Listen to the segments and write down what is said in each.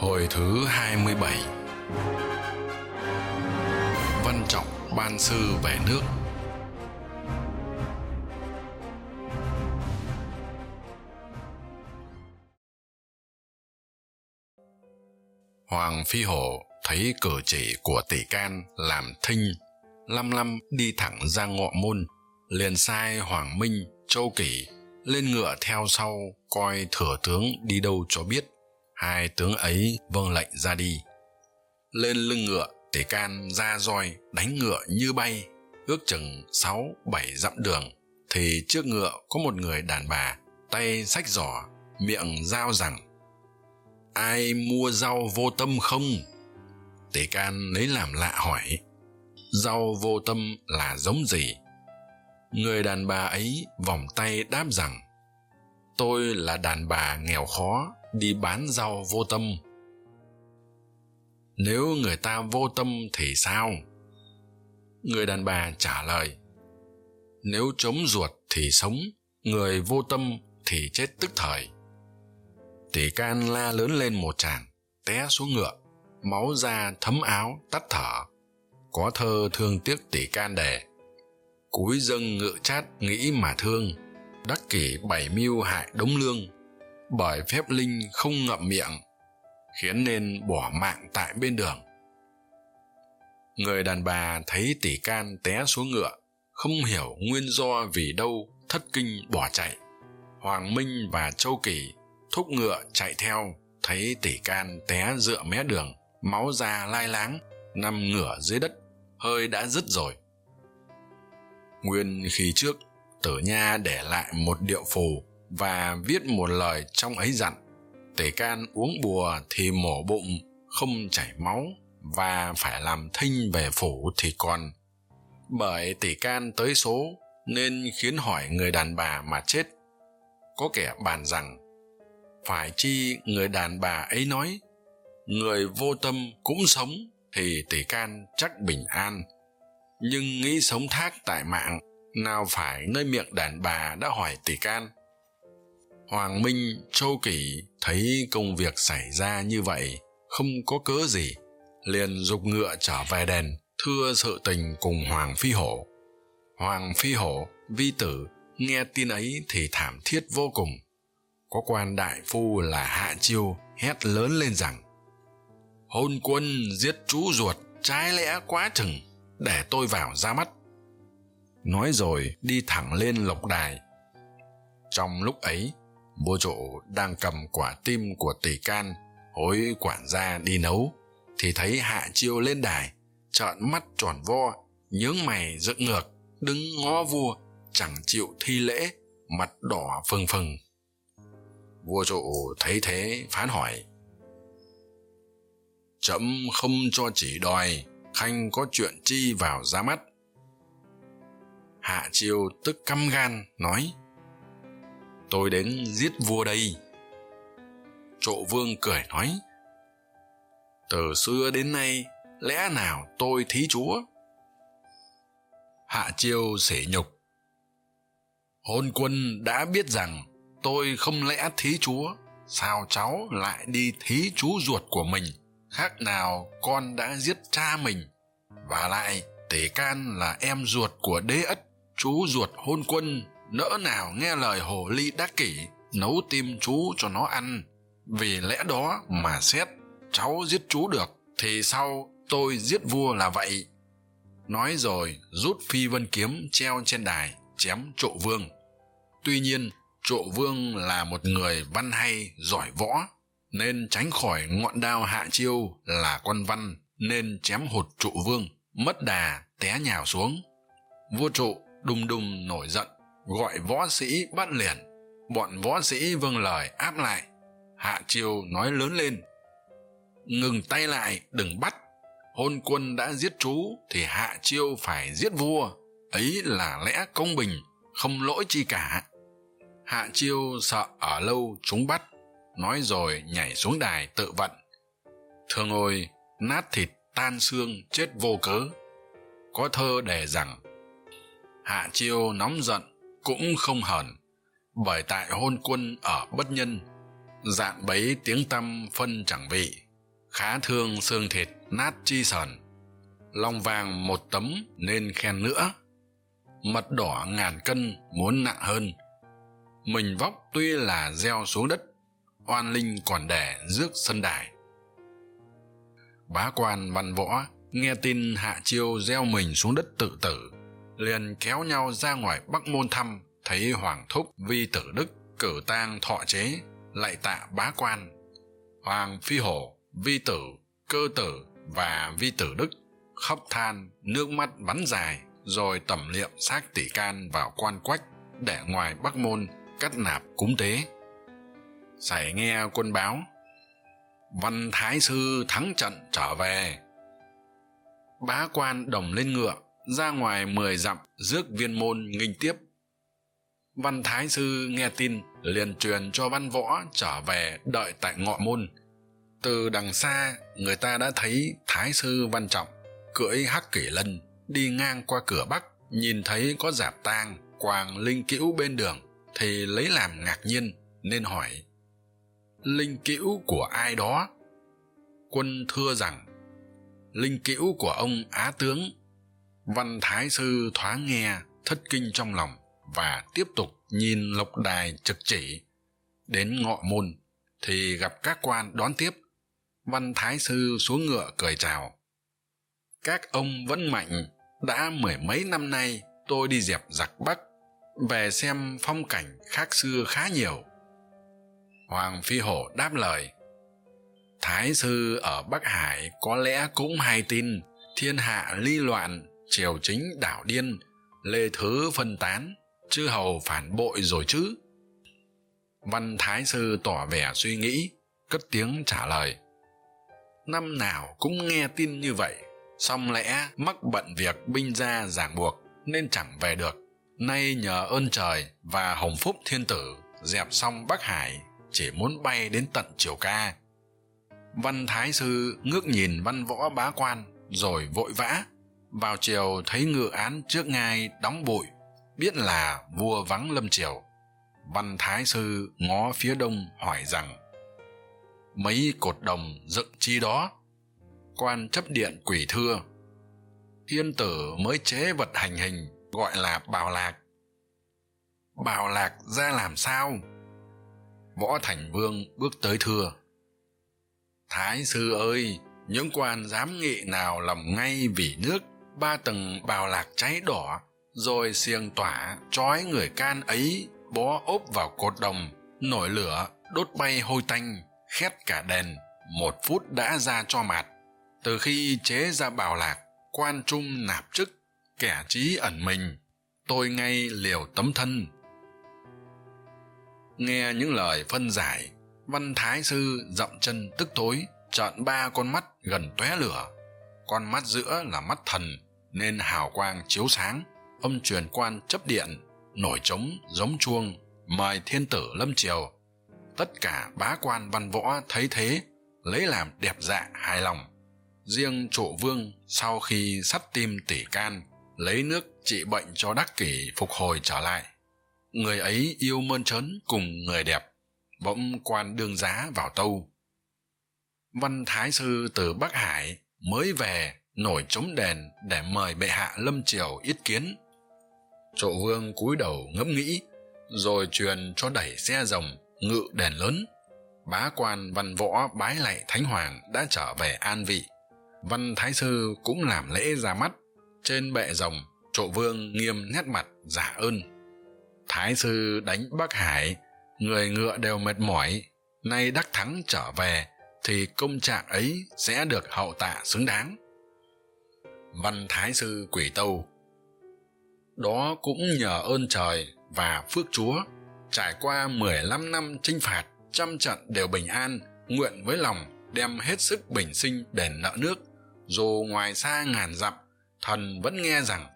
Hồi thứ 27 Văn Trọng ban sư về nước. Hoàng Phi Hổ thấy cử chỉ của tỷ can làm thinh, lăm lăm đi thẳng ra ngọ môn, liền sai Hoàng Minh, Châu Kỷ lên ngựa theo sau coi thừa tướng đi đâu cho biết hai tướng ấy vâng lệnh ra đi. Lên lưng ngựa tể can ra roi, đánh ngựa như bay. Ước chừng sáu, bảy dặm đường, thì trước ngựa có một người đàn bà, tay xách giỏ, miệng giao rằng, ai mua rau vô tâm không? Tể can lấy làm lạ hỏi, rau vô tâm là giống gì? Người đàn bà ấy vòng tay đáp rằng, tôi là đàn bà nghèo khó đi bán rau vô tâm. Nếu người ta vô tâm thì sao? Người đàn bà trả lời, nếu trống ruột thì sống, người vô tâm thì chết tức thời. Tỷ can la lớn lên một tràng, té xuống ngựa, máu ra thấm áo, tắt thở. Có thơ thương tiếc tỷ can đề, cúi dâng ngựa chát nghĩ mà thương, đắc kỷ bảy mưu hại đống lương bởi phép linh không ngậm miệng, khiến nên bỏ mạng tại bên đường. Người đàn bà thấy tỷ can té xuống ngựa, không hiểu nguyên do vì đâu thất kinh bỏ chạy. Hoàng minh và châu kỳ thúc ngựa chạy theo, thấy tỷ can té dựa mé đường, máu ra lai láng, nằm ngửa dưới đất, hơi đã dứt rồi. Nguyên khi trước, tử nha để lại một điệu phù và viết một lời trong ấy dặn, tể can uống bùa thì mổ bụng, không chảy máu, và phải làm thinh về phủ thì còn. Bởi tỷ can tới số nên khiến hỏi người đàn bà mà chết. Có kẻ bàn rằng, phải chi người đàn bà ấy nói, người vô tâm cũng sống thì tỷ can chắc bình an. Nhưng nghĩ sống thác tại mạng, nào phải nơi miệng đàn bà đã hỏi tỷ can? Hoàng minh, châu kỷ thấy công việc xảy ra như vậy, không có cớ gì, liền giục ngựa trở về đền, thưa sự tình cùng hoàng phi hổ. Hoàng phi hổ, vi tử, nghe tin ấy thì thảm thiết vô cùng. Có quan đại phu là hạ chiêu hét lớn lên rằng, hôn quân giết chú ruột, trái lẽ quá chừng, để tôi vào ra mắt. Nói rồi đi thẳng lên lộc đài. Trong lúc ấy vua trụ đang cầm quả tim của tỷ can, hối quản gia đi nấu, thì thấy hạ chiêu lên đài, trợn mắt tròn vo, nhướng mày dựng ngược, đứng ngó vua, chẳng chịu thi lễ, mặt đỏ phừng phừng. Vua trụ thấy thế, phán hỏi trẫm không cho chỉ đòi, khanh có chuyện chi vào ra mắt? Hạ chiêu tức căm gan, nói tôi đến giết vua đây. Trộ vương cười nói, từ xưa đến nay, lẽ nào tôi thí chúa? Hạ chiêu sỉ nhục, hôn quân đã biết rằng tôi không lẽ thí chúa, sao cháu lại đi thí chú ruột của mình? Khác nào con đã giết cha mình, và lại tể can là em ruột của đế ất, chú ruột hôn quân nỡ nào nghe lời hồ ly đắc kỷ, nấu tim chú cho nó ăn. Vì lẽ đó mà xét, cháu giết chú được, thì sau tôi giết vua là vậy. Nói rồi, rút phi vân kiếm treo trên đài, chém trộ vương. Tuy nhiên, trộ vương là một người văn hay, giỏi võ, nên tránh khỏi ngọn đao hạ chiêu là con văn, nên chém hụt trụ vương, mất đà té nhào xuống. Vua trụ đùng đùng nổi giận gọi võ sĩ bắt liền. Bọn võ sĩ vâng lời áp lại. Hạ chiêu nói lớn lên, ngừng tay lại, đừng bắt. Hôn quân đã giết chú thì hạ chiêu phải giết vua. Ấy là lẽ công bình, không lỗi chi cả. Hạ chiêu sợ ở lâu chúng bắt, nói rồi nhảy xuống đài tự vận. Thường ôi nát thịt tan xương, chết vô cớ. Có thơ đề rằng, hạ chiêu nóng giận cũng không hờn. Bởi tại hôn quân ở bất nhân dạn bấy tiếng tâm phân chẳng vị, khá thương xương thịt nát chi sờn. Lòng vàng một tấm nên khen nữa. Mật đỏ ngàn cân muốn nặng hơn. Mình vóc tuy là gieo xuống đất, oan linh còn để rước sân đài. Bá quan văn võ nghe tin hạ chiêu gieo mình xuống đất tự tử liền kéo nhau ra ngoài bắc môn thăm, thấy hoàng thúc, vi tử đức, cử tang thọ chế, lại tạ bá quan. Hoàng phi hổ, vi tử, cơ tử và vi tử đức khóc than, nước mắt bắn dài, rồi tẩm liệm xác tỷ can vào quan quách để ngoài bắc môn cắt nạp cúng tế. Sảy nghe quân báo, văn thái sư thắng trận trở về. Bá quan đồng lên ngựa ra ngoài mười dặm rước viên môn nghinh tiếp. Văn thái sư nghe tin, liền truyền cho văn võ trở về đợi tại ngọ môn. Từ đằng xa, người ta đã thấy thái sư văn trọng cưỡi hắc kỷ lân đi ngang qua cửa bắc, nhìn thấy có giạp tang, quàng linh cữu bên đường, thì lấy làm ngạc nhiên, nên hỏi, linh cữu của ai đó? Quân thưa rằng, linh cữu của ông á tướng văn thái sư thoáng nghe, thất kinh trong lòng và tiếp tục nhìn lộc đài trực chỉ. Đến ngọ môn thì gặp các quan đón tiếp. Văn thái sư xuống ngựa cười chào. Các ông vẫn mạnh, đã mười mấy năm nay tôi đi dẹp giặc bắc, về xem phong cảnh khác xưa khá nhiều. Hoàng phi hổ đáp lời, thái sư ở bắc hải có lẽ cũng hay tin thiên hạ ly loạn triều chính đảo điên, lê thứ phân tán, chư hầu phản bội rồi chứ? Văn thái sư tỏ vẻ suy nghĩ, cất tiếng trả lời. Năm nào cũng nghe tin như vậy song lẽ mắc bận việc binh gia giảng buộc nên chẳng về được. Nay nhờ ơn trời và hồng phúc thiên tử, dẹp xong bắc hải, chỉ muốn bay đến tận triều ca. Văn thái sư ngước nhìn văn võ bá quan, rồi vội vã vào chiều thấy ngự án trước ngai đóng bụi, biết là vua vắng lâm triều. Văn thái sư ngó phía đông hỏi rằng, mấy cột đồng dựng chi đó? Quan chấp điện quỷ thưa. Thiên tử mới chế vật hành hình gọi là bào lạc. Bào lạc ra làm sao? Võ thành vương bước tới thưa. Thái sư ơi, những quan dám nghị nào lòng ngay vì nước ba tầng bào lạc cháy đỏ, rồi xiềng tỏa trói người can ấy bó ốp vào cột đồng, nổi lửa, đốt bay hôi tanh, khét cả đèn, một phút đã ra cho mạt. Từ khi chế ra bào lạc, quan trung nạp chức, kẻ trí ẩn mình, tôi ngay liều tấm thân. Nghe những lời phân giải, văn thái sư dậm chân tức tối, trợn ba con mắt gần tóe lửa. Con mắt giữa là mắt thần nên hào quang chiếu sáng, âm truyền quan chấp điện, nổi trống giống chuông, mời thiên tử lâm triều. Tất cả bá quan văn võ thấy thế, lấy làm đẹp dạ hài lòng. Riêng trụ vương sau khi sắt tim tỉ can, lấy nước trị bệnh cho đắc kỷ phục hồi trở lại. Người ấy yêu mơn trớn cùng người đẹp, bỗng quan đương giá vào tâu. Văn thái sư từ bắc hải mới về nổi trống đèn để mời bệ hạ lâm triều yết kiến. Trụ vương cúi đầu ngẫm nghĩ, rồi truyền cho đẩy xe rồng ngự đèn lớn. Bá quan văn võ bái lạy thánh hoàng đã trở về an vị. Văn thái sư cũng làm lễ ra mắt. Trên bệ rồng trụ vương nghiêm nét mặt giả ơn. Thái sư đánh bắc hải, người ngựa đều mệt mỏi. Nay đắc thắng trở về, thì công trạng ấy sẽ được hậu tạ xứng đáng văn thái sư quỷ tâu. Đó cũng nhờ ơn trời và phước chúa, trải qua mười lăm năm chinh phạt, trăm trận đều bình an, nguyện với lòng, đem hết sức bình sinh đền nợ nước. Dù ngoài xa ngàn dặm, thần vẫn nghe rằng,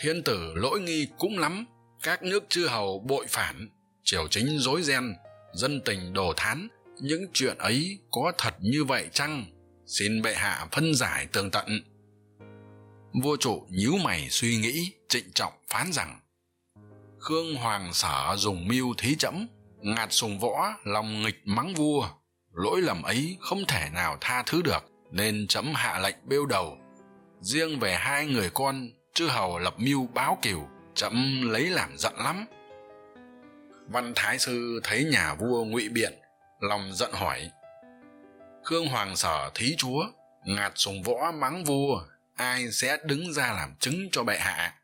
thiên tử lỗi nghi cũng lắm, các nước chư hầu bội phản, triều chính rối ren dân tình đồ thán, những chuyện ấy có thật như vậy chăng? Xin bệ hạ phân giải tường tận vua trụ nhíu mày suy nghĩ, trịnh trọng phán rằng, khương hoàng sở dùng mưu thí trẫm ngạt sùng võ, lòng nghịch mắng vua. Lỗi lầm ấy không thể nào tha thứ được, nên chấm hạ lệnh bêu đầu. Riêng về hai người con, chư hầu lập mưu báo cừu chấm lấy làm giận lắm. Văn thái sư thấy nhà vua ngụy biện, lòng giận hỏi, khương hoàng sở thí chúa, ngạt sùng võ mắng vua ai sẽ đứng ra làm chứng cho bệ hạ?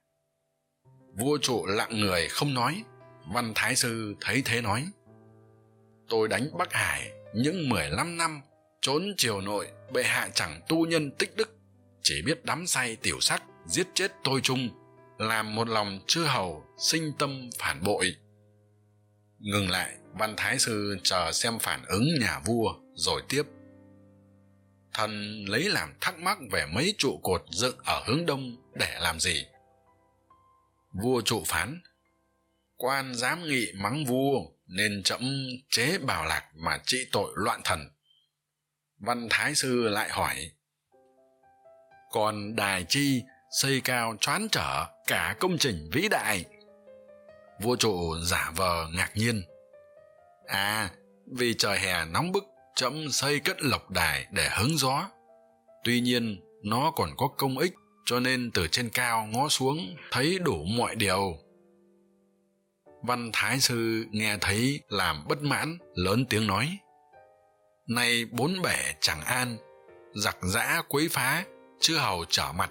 Vua trụ lặng người không nói, văn thái sư thấy thế nói. Tôi đánh bắc hải những mười lăm năm, trốn triều nội, bệ hạ chẳng tu nhân tích đức. Chỉ biết đắm say tiểu sắc, giết chết tôi chung, làm một lòng chư hầu, sinh tâm phản bội. Ngừng lại, văn thái sư chờ xem phản ứng nhà vua, rồi tiếp thần lấy làm thắc mắc về mấy trụ cột dựng ở hướng đông để làm gì? Vua trụ phán, quan dám nghị mắng vua nên trẫm chế bảo lạc mà trị tội loạn thần. Văn thái sư lại hỏi, còn đài chi xây cao choán trở cả công trình vĩ đại? Vua trụ giả vờ ngạc nhiên à vì trời hè nóng bức trẫm xây cất lộc đài để hứng gió. Tuy nhiên, nó còn có công ích, cho nên từ trên cao ngó xuống thấy đủ mọi điều. Văn thái sư nghe thấy làm bất mãn, lớn tiếng nói nay bốn bể chẳng an, giặc giã quấy phá, chư hầu trở mặt,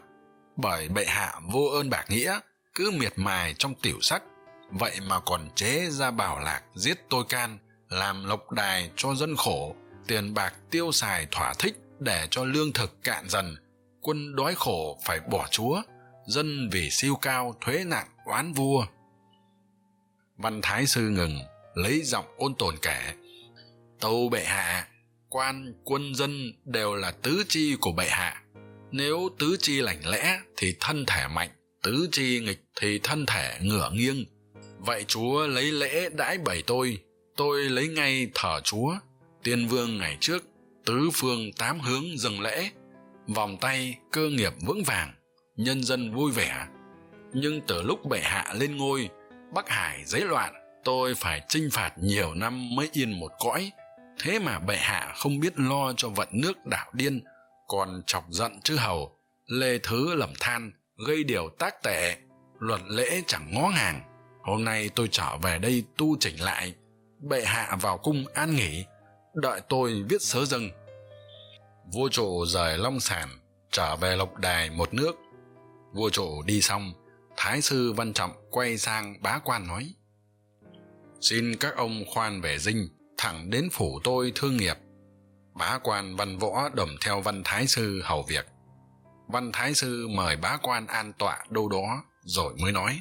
bởi bệ hạ vô ơn bạc nghĩa, cứ miệt mài trong tiểu sắc. Vậy mà còn chế ra bảo lạc giết tôi can, làm lộc đài cho dân khổ tiền bạc tiêu xài thỏa thích để cho lương thực cạn dần, quân đói khổ phải bỏ chúa, dân vì siêu cao thuế nặng oán vua. Văn thái sư ngừng lấy giọng ôn tồn kể, tâu bệ hạ, quan, quân, dân đều là tứ chi của bệ hạ. Nếu tứ chi lành lẽ thì thân thể mạnh, tứ chi nghịch thì thân thể ngửa nghiêng. Vậy chúa lấy lễ đãi bầy tôi tôi lấy ngay thờ chúa tiên vương ngày trước, tứ phương tám hướng dâng lễ, vòng tay cơ nghiệp vững vàng, nhân dân vui vẻ. Nhưng từ lúc bệ hạ lên ngôi, bắc hải dấy loạn, tôi phải chinh phạt nhiều năm mới yên một cõi. Thế mà bệ hạ không biết lo cho vận nước đảo điên, còn chọc giận chư hầu, lê thứ lầm than, gây điều tác tệ, luật lễ chẳng ngó ngàng. Hôm nay tôi trở về đây tu chỉnh lại, bệ hạ vào cung an nghỉ đợi tôi viết sớ dâng. Vua trụ rời long sản, trở về lộc đài một nước. Vua trụ đi xong, thái sư văn trọng quay sang bá quan nói, xin các ông khoan về dinh, thẳng đến phủ tôi thương nghiệp. Bá quan văn võ đầm theo văn thái sư hầu việc. Văn thái sư mời bá quan an tọa đâu đó rồi mới nói,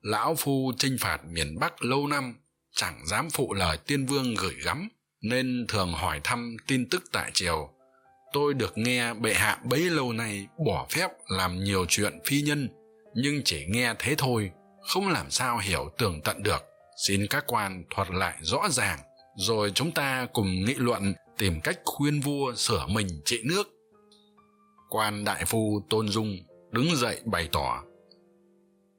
lão phu chinh phạt miền bắc lâu năm chẳng dám phụ lời tiên vương gửi gắm, nên thường hỏi thăm tin tức tại triều. Tôi được nghe bệ hạ bấy lâu nay bỏ phép làm nhiều chuyện phi nhân, nhưng chỉ nghe thế thôi, không làm sao hiểu tường tận được. Xin các quan thuật lại rõ ràng, rồi chúng ta cùng nghị luận tìm cách khuyên vua sửa mình trị nước. Quan đại phu tôn dung đứng dậy bày tỏ,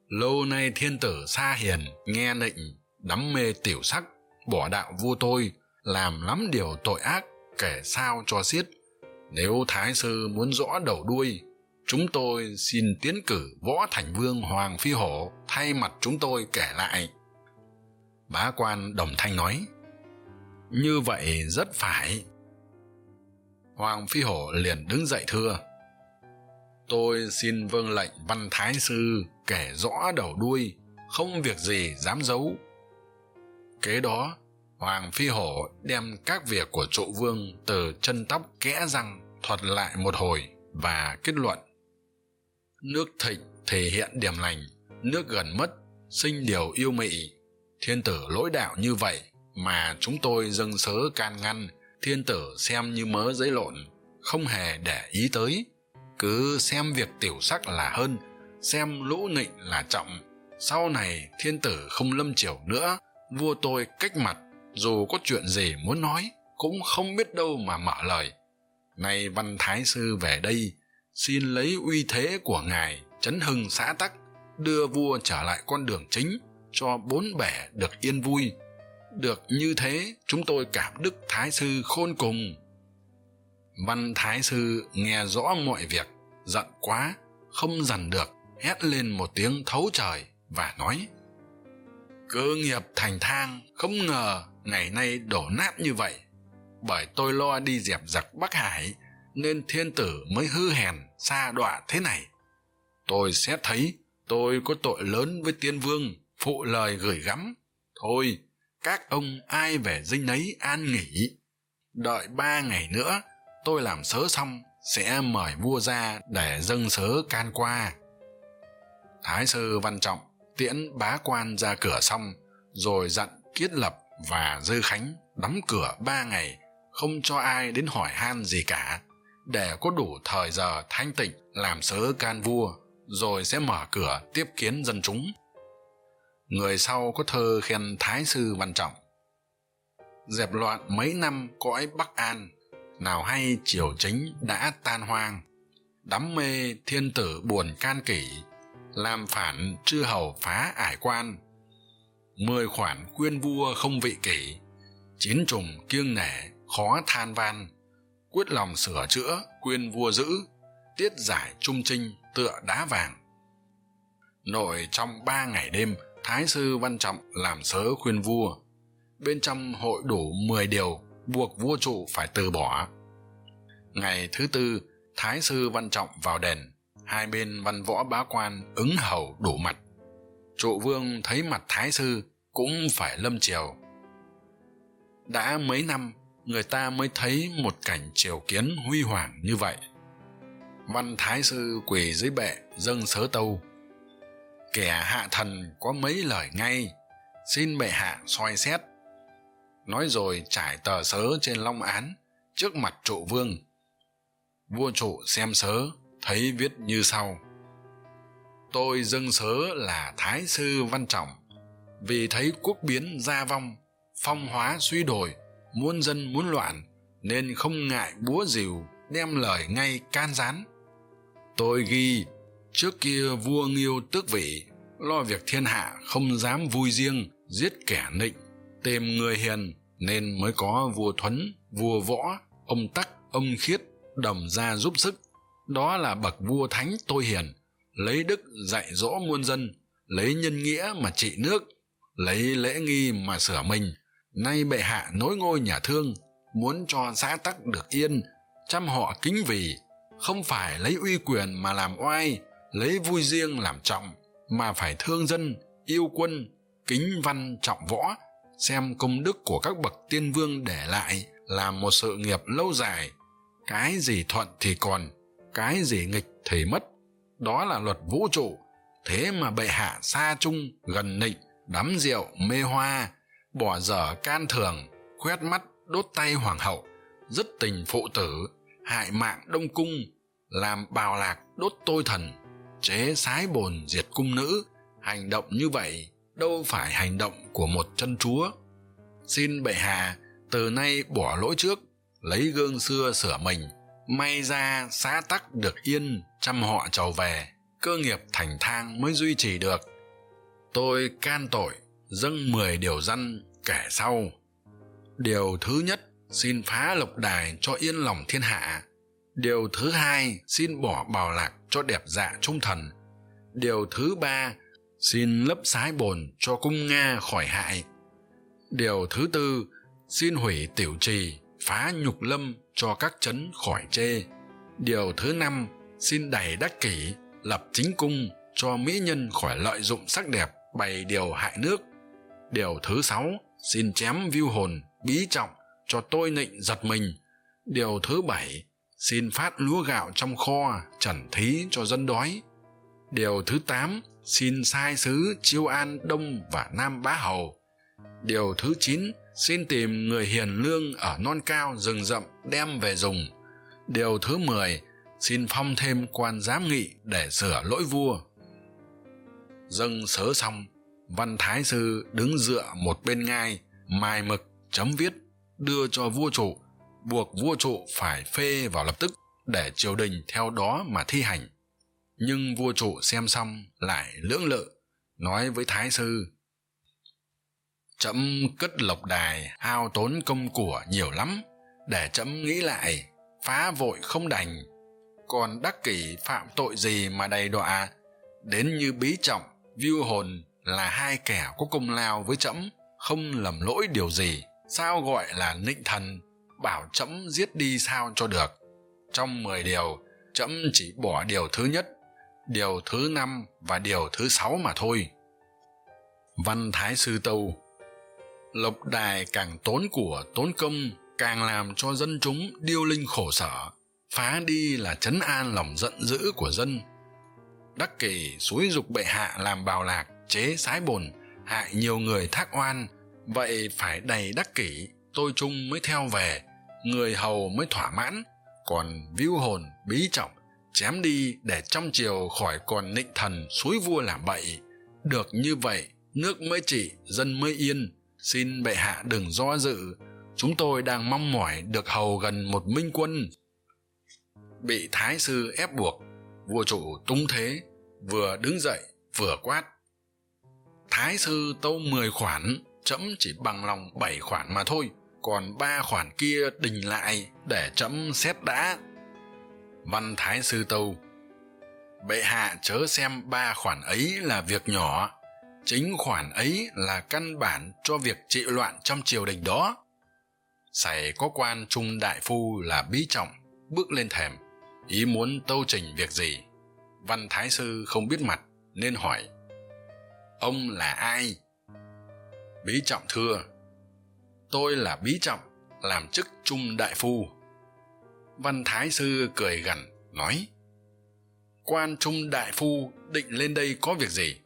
lâu nay thiên tử xa hiền nghe nịnh đắm mê tiểu sắc, bỏ đạo vua tôi, làm lắm điều tội ác kể sao cho xiết. Nếu thái sư muốn rõ đầu đuôi, chúng tôi xin tiến cử võ thành vương hoàng phi hổ thay mặt chúng tôi kể lại. Bá quan đồng thanh nói, như vậy rất phải. Hoàng phi hổ liền đứng dậy thưa, tôi xin vâng lệnh văn thái sư kể rõ đầu đuôi, không việc gì dám giấu kế đó, hoàng phi hổ đem các việc của trụ vương từ chân tóc kẽ răng thuật lại một hồi và kết luận. Nước thịnh thể hiện điểm lành, nước gần mất, sinh điều yêu mị. Thiên tử lỗi đạo như vậy mà chúng tôi dâng sớ can ngăn, thiên tử xem như mớ giấy lộn, không hề để ý tới. Cứ xem việc tiểu sắc là hơn, xem lũ nịnh là trọng. Sau này thiên tử không lâm triều nữa vua tôi cách mặt, dù có chuyện gì muốn nói, cũng không biết đâu mà mở lời. Nay văn thái sư về đây, xin lấy uy thế của ngài chấn hưng xã tắc, đưa vua trở lại con đường chính, cho bốn bể được yên vui. Được như thế, chúng tôi cảm đức thái sư khôn cùng. Văn thái sư nghe rõ mọi việc, giận quá, không dằn được, hét lên một tiếng thấu trời và nói cơ nghiệp thành thang không ngờ ngày nay đổ nát như vậy. Bởi tôi lo đi dẹp giặc bắc hải, nên thiên tử mới hư hèn, xa đọa thế này. Tôi xét thấy tôi có tội lớn với tiên vương, phụ lời gửi gắm. Thôi, các ông ai về dinh nấy an nghỉ. Đợi ba ngày nữa, tôi làm sớ xong, sẽ mời vua ra để dâng sớ can qua. Thái sư văn trọng tiễn bá quan ra cửa xong, rồi dặn kiết lập và dư khánh đóng cửa ba ngày, không cho ai đến hỏi han gì cả, để có đủ thời giờ thanh tịnh làm sớ can vua, rồi sẽ mở cửa tiếp kiến dân chúng. Người sau có thơ khen thái sư văn trọng, dẹp loạn mấy năm cõi bắc an, nào hay triều chính đã tan hoang, đắm mê thiên tử buồn can kỷ làm phản chư hầu phá ải quan. Mười khoản quyên vua không vị kỷ, chín trùng kiêng nể, khó than van. Quyết lòng sửa chữa, quyên vua giữ, tiết giải trung trinh tựa đá vàng. Nội trong ba ngày đêm, thái sư văn trọng làm sớ khuyên vua. Bên trong hội đủ mười điều, buộc vua trụ phải từ bỏ. Ngày thứ tư, thái sư văn trọng vào đền hai bên văn võ bá quan ứng hầu đủ mặt. Trụ vương thấy mặt thái sư cũng phải lâm triều. Đã mấy năm, người ta mới thấy một cảnh triều kiến huy hoàng như vậy. Văn thái sư quỳ dưới bệ, dâng sớ tâu. Kẻ hạ thần có mấy lời ngay, xin bệ hạ soi xét. Nói rồi trải tờ sớ trên long án trước mặt trụ vương. Vua trụ xem sớ thấy viết như sau. Tôi dâng sớ là thái sư văn trọng. Vì thấy quốc biến gia vong, phong hóa suy đổi, muôn dân muốn loạn, nên không ngại búa rìu đem lời ngay can gián. Tôi ghi, trước kia vua nghiêu tước vị, lo việc thiên hạ không dám vui riêng, giết kẻ nịnh, tìm người hiền, nên mới có vua thuấn, vua võ, ông tắc, ông khiết đồng ra giúp sức đó là bậc vua thánh tôi hiền, lấy đức dạy dỗ muôn dân, lấy nhân nghĩa mà trị nước, lấy lễ nghi mà sửa mình. Nay bệ hạ nối ngôi nhà thương, muốn cho xã tắc được yên, chăm họ kính vì, không phải lấy uy quyền mà làm oai, lấy vui riêng làm trọng, mà phải thương dân, yêu quân, kính văn trọng võ, xem công đức của các bậc tiên vương để lại làm một sự nghiệp lâu dài. Cái gì thuận thì còn cái gì nghịch thì mất. Đó là luật vũ trụ. Thế mà bệ hạ xa trung gần nịnh, đắm rượu, mê hoa, bỏ dở can thường, khoét mắt, đốt tay hoàng hậu, dứt tình phụ tử, hại mạng đông cung, làm bào lạc đốt tôi thần, chế sái bồn diệt cung nữ. Hành động như vậy đâu phải hành động của một chân chúa. Xin bệ hạ từ nay bỏ lỗi trước, lấy gương xưa sửa mình may ra xã tắc được yên, trăm họ trầu về, cơ nghiệp thành thang mới duy trì được. Tôi can tội, dâng mười điều dân kể sau. Điều thứ nhất, xin phá lộc đài cho yên lòng thiên hạ. Điều thứ hai, xin bỏ bào lạc cho đẹp dạ trung thần. Điều thứ ba, xin lấp sái bồn cho cung nga khỏi hại. Điều thứ tư, xin hủy tiểu trì phá nhục lâm cho các trấn khỏi chê. Điều thứ năm, xin đẩy đắc kỷ, lập chính cung cho mỹ nhân khỏi lợi dụng sắc đẹp bày điều hại nước. Điều thứ sáu, xin chém viu hồn, bí trọng cho tôi nịnh giật mình. Điều thứ bảy, xin phát lúa gạo trong kho trần thí cho dân đói. Điều thứ tám, xin sai sứ chiêu an đông và nam bá hầu điều thứ chín, xin tìm người hiền lương ở non cao rừng rậm đem về dùng. Điều thứ mười, xin phong thêm quan giám nghị để sửa lỗi vua. Dâng sớ xong, văn thái sư đứng dựa một bên ngai mài mực chấm viết, đưa cho vua trụ, buộc vua trụ phải phê vào lập tức để triều đình theo đó mà thi hành. Nhưng vua trụ xem xong lại lưỡng lự, nói với thái sư trẫm cất lộc đài, hao tốn công của nhiều lắm, để trẫm nghĩ lại, phá vội không đành. Còn đắc kỷ phạm tội gì mà đầy đọa? Đến như bí trọng viu hồn là hai kẻ có công lao với trẫm không lầm lỗi điều gì. Sao gọi là nịnh thần? Bảo trẫm giết đi sao cho được? Trong mười điều trẫm chỉ bỏ điều thứ nhất, điều thứ năm và điều thứ sáu mà thôi. Văn thái sư tâu lộc đài càng tốn của tốn công càng làm cho dân chúng điêu linh khổ sở, phá đi là chấn an lòng giận dữ của dân. Đắc kỷ, xúi dục bệ hạ làm bào lạc, chế sái bồn, hại nhiều người thác oan, vậy phải đầy đắc kỷ, tôi trung mới theo về, người hầu mới thỏa mãn, còn víu hồn, bí trọng, chém đi để trong triều khỏi còn nịnh thần suối vua làm bậy. Được như vậy, nước mới trị, dân mới yên xin bệ hạ đừng do dự. Chúng tôi đang mong mỏi được hầu gần một minh quân. Bị thái sư ép buộc, vua chủ tung thế, vừa đứng dậy, vừa quát. Thái sư tâu mười khoản trẫm chỉ bằng lòng bảy khoản mà thôi, còn ba khoản kia đình lại để trẫm xét đã. Văn thái sư tâu, bệ hạ chớ xem ba khoản ấy là việc nhỏ chính khoản ấy là căn bản cho việc trị loạn trong triều đình đó. Sảy có quan trung đại phu là bí trọng, bước lên thềm, ý muốn tâu trình việc gì? Văn thái sư không biết mặt, nên hỏi, ông là ai? Bí trọng thưa, tôi là bí trọng, làm chức trung đại phu. Văn thái sư cười gằn, nói, quan trung đại phu định lên đây có việc gì?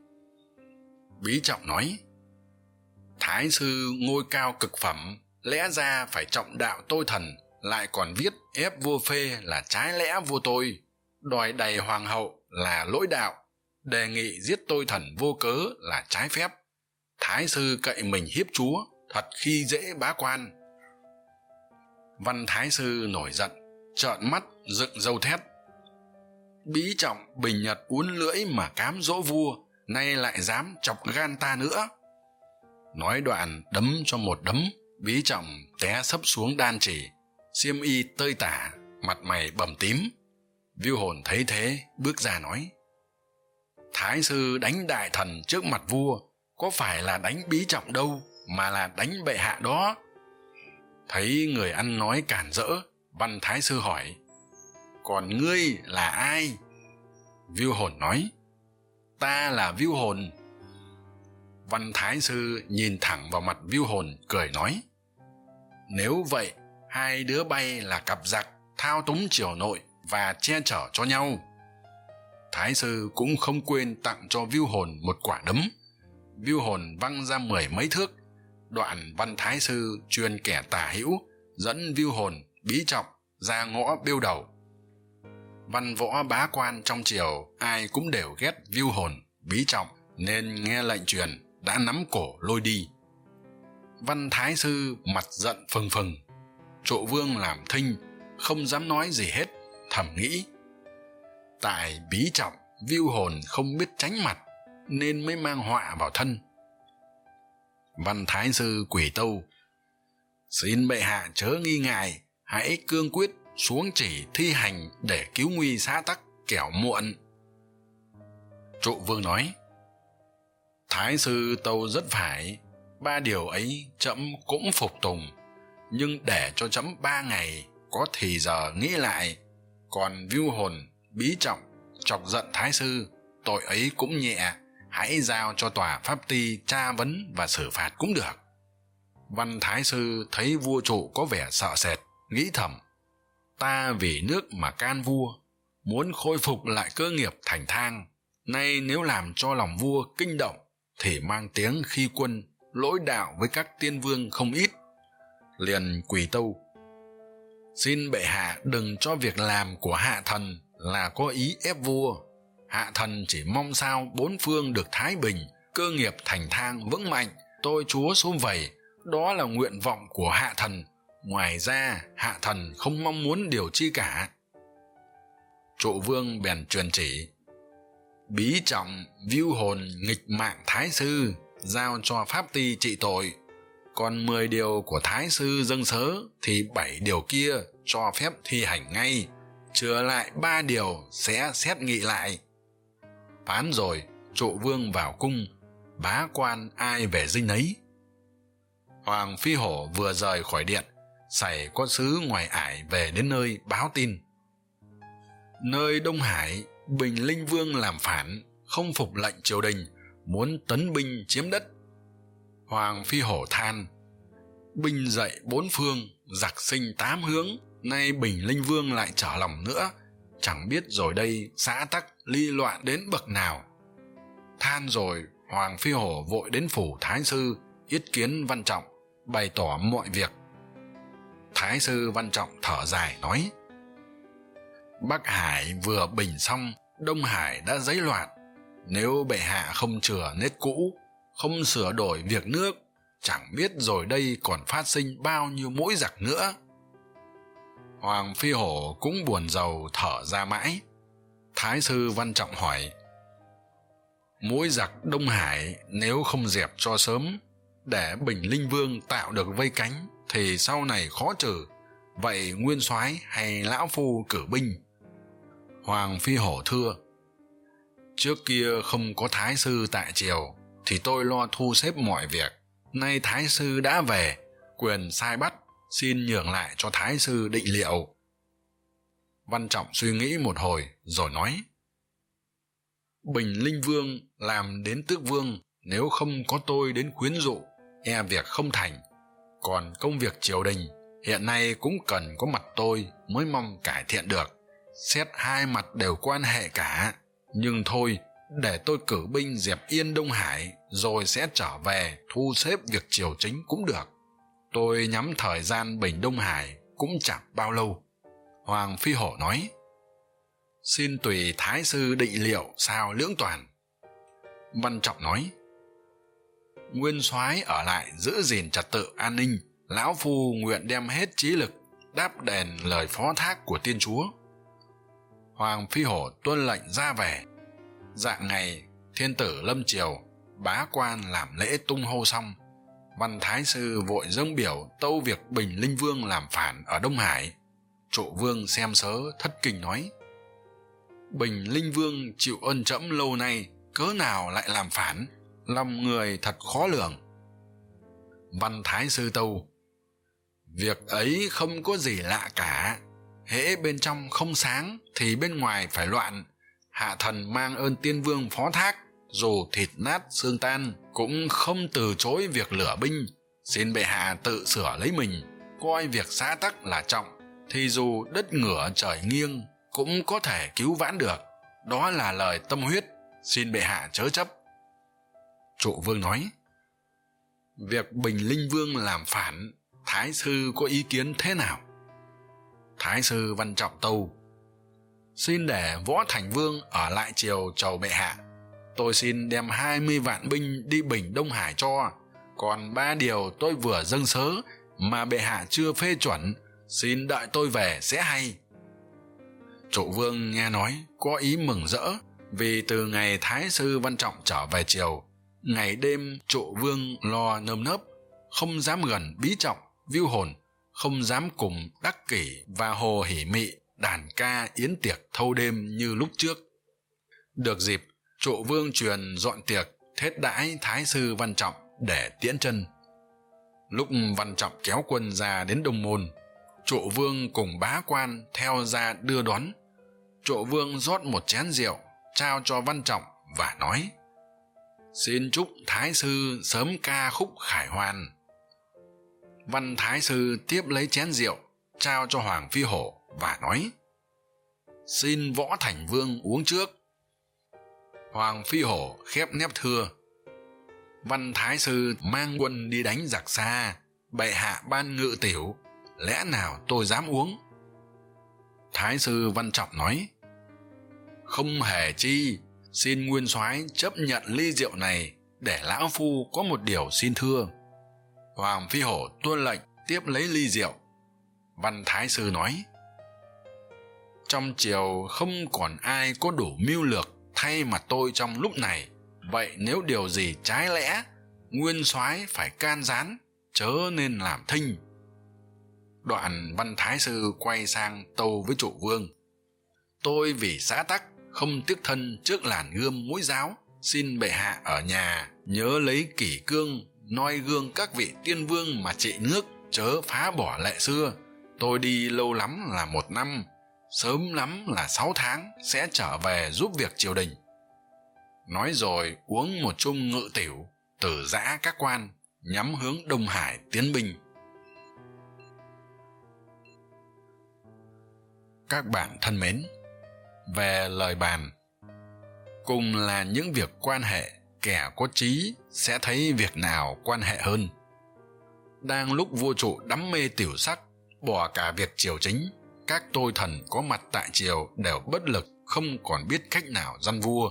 Bí trọng nói, thái sư ngôi cao cực phẩm, lẽ ra phải trọng đạo tôi thần, lại còn viết ép vua phê là trái lẽ vua tôi. Đòi đầy hoàng hậu là lỗi đạo, đề nghị giết tôi thần vô cớ là trái phép. Thái sư cậy mình hiếp chúa, thật khi dễ bá quan. Văn thái sư nổi giận, trợn mắt, dựng râu thét. Bí trọng bình nhật uốn lưỡi mà cám dỗ vua nay lại dám chọc gan ta nữa. Nói đoạn đấm cho một đấm, bí trọng té sấp xuống đan chỉ xiêm y tơi tả, mặt mày bầm tím. Viu hồn thấy thế, bước ra nói, thái sư đánh đại thần trước mặt vua, có phải là đánh bí trọng đâu, mà là đánh bệ hạ đó? Thấy người ăn nói cản rỡ, văn thái sư hỏi, còn ngươi là ai? Viu hồn nói ta là viu hồn. Văn thái sư nhìn thẳng vào mặt viu hồn, cười nói, nếu vậy, hai đứa bay là cặp giặc, thao túng triều nội và che chở cho nhau. Thái sư cũng không quên tặng cho viu hồn một quả đấm. Viu hồn văng ra mười mấy thước. Đoạn văn thái sư truyền kẻ tả hữu, dẫn viu hồn, bí trọng, ra ngõ biêu đầu văn võ bá quan trong triều, ai cũng đều ghét viu hồn, bí trọng, nên nghe lệnh truyền, đã nắm cổ lôi đi. Văn thái sư mặt giận phừng phừng. Trụ vương làm thinh, không dám nói gì hết, thầm nghĩ. Tại bí trọng, viu hồn không biết tránh mặt, nên mới mang họa vào thân. Văn thái sư quỷ tâu. Xin bệ hạ chớ nghi ngại, hãy cương quyết xuống chỉ thi hành để cứu nguy xã tắc kẻo muộn. Trụ vương nói, thái sư tâu rất phải, ba điều ấy trẫm cũng phục tùng, nhưng để cho trẫm ba ngày có thì giờ nghĩ lại, còn viu hồn, bí trọng, chọc giận thái sư, tội ấy cũng nhẹ, hãy giao cho tòa pháp ti tra vấn và xử phạt cũng được. Văn thái sư thấy vua trụ có vẻ sợ sệt, nghĩ thầm ta vì nước mà can vua, muốn khôi phục lại cơ nghiệp thành thang. Nay nếu làm cho lòng vua kinh động, thì mang tiếng khi quân lỗi đạo với các tiên vương không ít. Liền quỳ tâu, xin bệ hạ đừng cho việc làm của hạ thần là có ý ép vua. Hạ thần chỉ mong sao bốn phương được thái bình, cơ nghiệp thành thang vững mạnh. Tôi chúa xôm vầy, đó là nguyện vọng của hạ thần ngoài ra, hạ thần không mong muốn điều chi cả. Trụ vương bèn truyền chỉ, bí trọng viu hồn nghịch mạng thái sư, giao cho pháp ti trị tội. Còn mười điều của thái sư dâng sớ thì bảy điều kia cho phép thi hành ngay. Chừa lại ba điều sẽ xét nghị lại. Phán rồi, trụ vương vào cung, bá quan ai về dinh ấy? Hoàng phi hổ vừa rời khỏi điện xảy có sứ ngoài ải về đến nơi báo tin. Nơi đông hải, bình linh vương làm phản, không phục lệnh triều đình, muốn tấn binh chiếm đất. Hoàng phi hổ than, binh dậy bốn phương, giặc sinh tám hướng, nay bình linh vương lại trở lòng nữa. Chẳng biết rồi đây xã tắc ly loạn đến bậc nào. Than rồi, hoàng phi hổ vội đến phủ thái sư, yết kiến văn trọng, bày tỏ mọi việc thái sư văn trọng thở dài nói bắc hải vừa bình xong, đông hải đã dấy loạn. Nếu bệ hạ không chừa nết cũ, không sửa đổi việc nước, chẳng biết rồi đây còn phát sinh bao nhiêu mũi giặc nữa. Hoàng phi hổ cũng buồn rầu thở ra mãi. Thái sư văn trọng hỏi, mũi giặc đông hải nếu không dẹp cho sớm, để bình linh vương tạo được vây cánh thì sau này khó trừ. Vậy nguyên soái hay lão phu cử binh? Hoàng phi hổ thưa, trước kia không có thái sư tại triều, thì tôi lo thu xếp mọi việc. Nay thái sư đã về, quyền sai bắt, xin nhường lại cho thái sư định liệu. Văn trọng suy nghĩ một hồi rồi nói, bình linh vương làm đến tước vương, nếu không có tôi đến khuyến dụ e việc không thành còn công việc triều đình, hiện nay cũng cần có mặt tôi mới mong cải thiện được. Xét hai mặt đều quan hệ cả, nhưng thôi, để tôi cử binh dẹp yên đông hải, rồi sẽ trở về thu xếp việc triều chính cũng được. Tôi nhắm thời gian bình đông hải cũng chẳng bao lâu. Hoàng phi hổ nói, xin tùy thái sư định liệu sao lưỡng toàn. Văn trọng nói nguyên soái ở lại giữ gìn trật tự an ninh, lão phu nguyện đem hết trí lực đáp đền lời phó thác của tiên chúa. Hoàng phi hổ tuân lệnh ra về. Dạng ngày, thiên tử lâm triều, bá quan làm lễ tung hô xong. Văn thái sư vội dâng biểu tâu việc bình linh vương làm phản ở đông hải. Trụ vương xem sớ thất kinh nói, bình linh vương chịu ơn trẫm lâu nay, cớ nào lại làm phản? Lòng người thật khó lường. Văn thái sư tâu, việc ấy không có gì lạ cả. Hễ bên trong không sáng thì bên ngoài phải loạn. Hạ thần mang ơn tiên vương phó thác, dù thịt nát xương tan, cũng không từ chối việc lửa binh. Xin bệ hạ tự sửa lấy mình, coi việc xã tắc là trọng, thì dù đất ngửa trời nghiêng cũng có thể cứu vãn được. Đó là lời tâm huyết, xin bệ hạ chớ chấp trụ vương nói, việc bình linh vương làm phản, thái sư có ý kiến thế nào? Thái sư văn trọng tâu, xin để võ thành vương ở lại triều chầu bệ hạ. Tôi xin đem hai mươi vạn binh đi bình đông hải cho. Còn ba điều tôi vừa dâng sớ mà bệ hạ chưa phê chuẩn, xin đợi tôi về sẽ hay. Trụ vương nghe nói có ý mừng rỡ vì từ ngày thái sư văn trọng trở về triều ngày đêm trộ vương lo nơm nớp, không dám gần bí trọng viu hồn, không dám cùng đắc kỷ và hồ hỉ mị đàn ca yến tiệc thâu đêm như lúc trước. Được dịp, trụ vương truyền dọn tiệc, thết đãi thái sư văn trọng để tiễn chân. Lúc văn trọng kéo quân ra đến đông môn, trụ vương cùng bá quan theo ra đưa đón. Trụ vương rót một chén rượu, trao cho văn trọng và nói xin chúc thái sư sớm ca khúc khải hoàn. Văn thái sư tiếp lấy chén rượu, trao cho hoàng phi hổ và nói, xin võ thành vương uống trước. Hoàng phi hổ khép nép thưa. Văn thái sư mang quân đi đánh giặc xa, bệ hạ ban ngự tiểu, lẽ nào tôi dám uống? Thái sư văn trọng nói, không hề chi xin nguyên soái chấp nhận ly rượu này để lão phu có một điều xin thưa. Hoàng phi hổ tuân lệnh tiếp lấy ly rượu. Văn thái sư nói, trong triều không còn ai có đủ mưu lược thay mặt tôi trong lúc này. Vậy nếu điều gì trái lẽ, nguyên soái phải can gián, chớ nên làm thinh. Đoạn văn thái sư quay sang tâu với trụ vương, tôi vì xã tắc không tiếc thân trước làn gươm mũi giáo, xin bệ hạ ở nhà nhớ lấy kỷ cương, noi gương các vị tiên vương mà trị nước, chớ phá bỏ lệ xưa. Tôi đi lâu lắm là một năm, sớm lắm là sáu tháng sẽ trở về giúp việc triều đình. Nói rồi uống một chung ngự tiểu từ giã các quan, nhắm hướng đông hải tiến binh. Các bạn thân mến về lời bàn. Cùng là những việc quan hệ, kẻ có trí sẽ thấy việc nào quan hệ hơn. Đang lúc vua trụ đắm mê tiểu sắc, bỏ cả việc triều chính, các tôi thần có mặt tại triều đều bất lực, không còn biết cách nào dăn vua.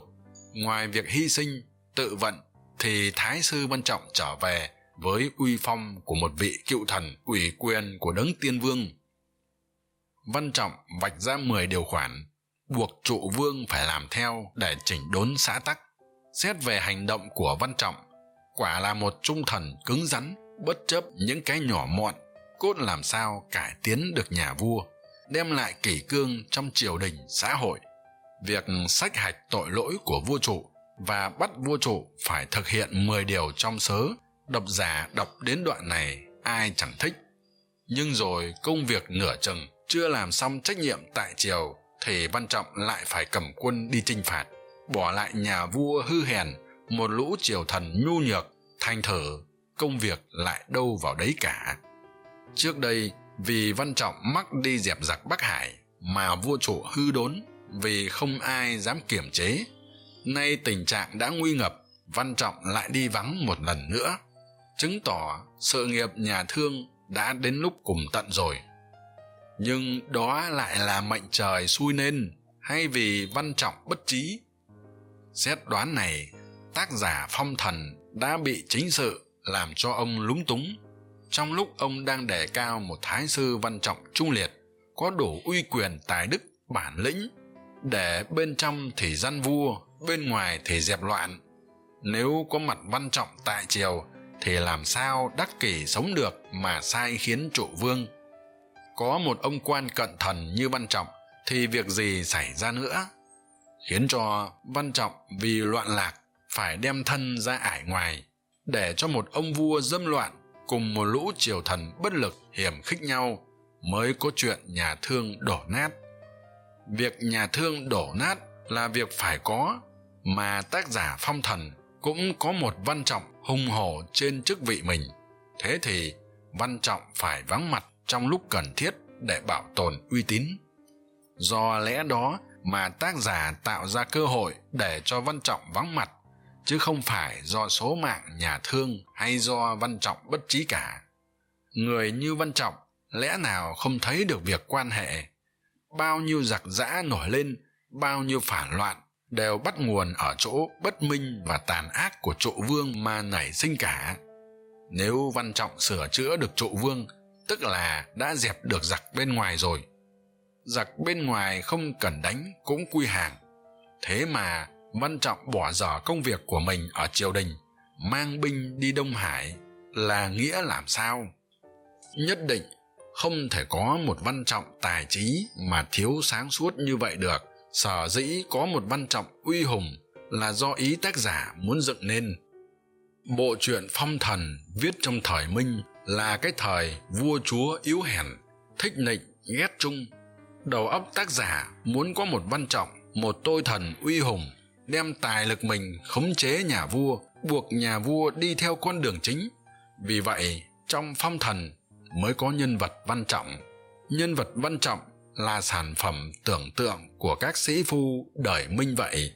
Ngoài việc hy sinh, tự vận, thì thái sư văn trọng trở về với uy phong của một vị cựu thần ủy quyền của đấng tiên vương. Văn trọng vạch ra mười điều khoản buộc trụ vương phải làm theo để chỉnh đốn xã tắc. Xét về hành động của văn trọng, quả là một trung thần cứng rắn, bất chấp những cái nhỏ mọn, cốt làm sao cải tiến được nhà vua, đem lại kỷ cương trong triều đình, xã hội. Việc sách hạch tội lỗi của vua trụ và bắt vua trụ phải thực hiện mười điều trong sớ, độc giả đọc đến đoạn này ai chẳng thích. Nhưng rồi công việc nửa chừng chưa làm xong trách nhiệm tại triều thì văn trọng lại phải cầm quân đi chinh phạt, bỏ lại nhà vua hư hèn, một lũ triều thần nhu nhược thành thử công việc lại đâu vào đấy cả. Trước đây, vì văn trọng mắc đi dẹp giặc bắc hải mà vua chủ hư đốn vì không ai dám kiểm chế. Nay tình trạng đã nguy ngập, văn trọng lại đi vắng một lần nữa. Chứng tỏ sự nghiệp nhà thương đã đến lúc cùng tận rồi nhưng đó lại là mệnh trời xui nên, hay vì văn trọng bất trí. Xét đoán này, tác giả phong thần đã bị chính sự làm cho ông lúng túng. Trong lúc ông đang đề cao một thái sư văn trọng trung liệt, có đủ uy quyền tài đức, bản lĩnh, để bên trong thì gian vua, bên ngoài thì dẹp loạn. Nếu có mặt văn trọng tại triều, thì làm sao đắc kỷ sống được mà sai khiến trụ vương? Có một ông quan cận thần như văn trọng thì việc gì xảy ra nữa? Khiến cho văn trọng vì loạn lạc phải đem thân ra ải ngoài, để cho một ông vua dâm loạn cùng một lũ triều thần bất lực hiểm khích nhau mới có chuyện nhà thương đổ nát. Việc nhà thương đổ nát là việc phải có, mà tác giả phong thần cũng có một văn trọng hùng hổ trên chức vị mình. Thế thì văn trọng phải vắng mặt trong lúc cần thiết để bảo tồn uy tín. Do lẽ đó mà tác giả tạo ra cơ hội để cho văn trọng vắng mặt, chứ không phải do số mạng nhà thương hay do văn trọng bất trí cả. Người như văn trọng lẽ nào không thấy được việc quan hệ? Bao nhiêu giặc giã nổi lên, bao nhiêu phản loạn đều bắt nguồn ở chỗ bất minh và tàn ác của trụ vương mà nảy sinh cả. Nếu văn trọng sửa chữa được trụ vương tức là đã dẹp được giặc bên ngoài rồi. Giặc bên ngoài không cần đánh cũng quy hàng. Thế mà văn trọng bỏ dở công việc của mình ở triều đình, mang binh đi đông hải là nghĩa làm sao? Nhất định không thể có một văn trọng tài trí mà thiếu sáng suốt như vậy được. Sở dĩ có một văn trọng uy hùng là do ý tác giả muốn dựng nên. Bộ truyện phong thần viết trong thời minh là cái thời vua chúa yếu hèn, thích nịnh, ghét trung đầu óc tác giả muốn có một văn trọng, một tôi thần uy hùng, đem tài lực mình khống chế nhà vua, buộc nhà vua đi theo con đường chính. Vì vậy, trong phong thần mới có nhân vật văn trọng. Nhân vật văn trọng là sản phẩm tưởng tượng của các sĩ phu đời minh vậy.